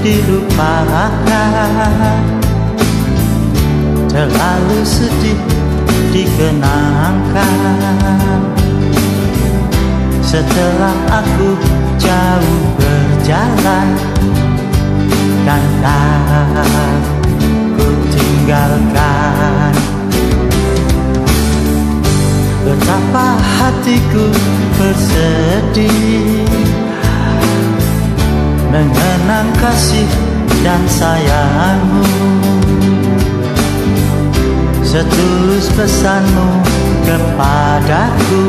dilupakan Terlalu sedih dikenangkan. Setelah aku jauh berjalan Kan ku tinggalkan. Betapa hatiku bersedih Mengenang kasih dan sayangmu. Setulus pesanmu kepadaku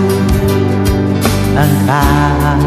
Engkau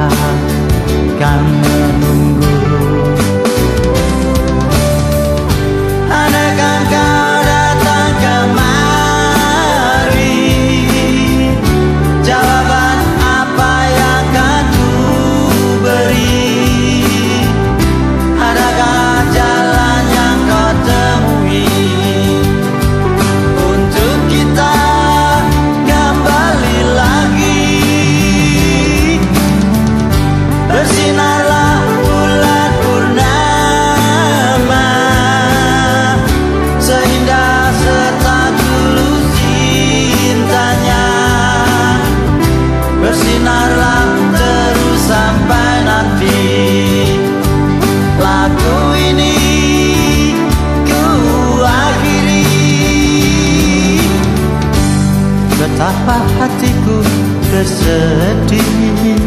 Betapa hatiku bersedih.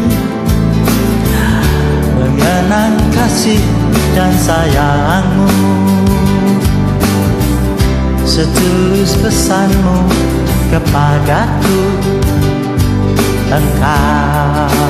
Mengenang kasih dan sayangmu. Setulus pesanmu kepadaku Engkau kan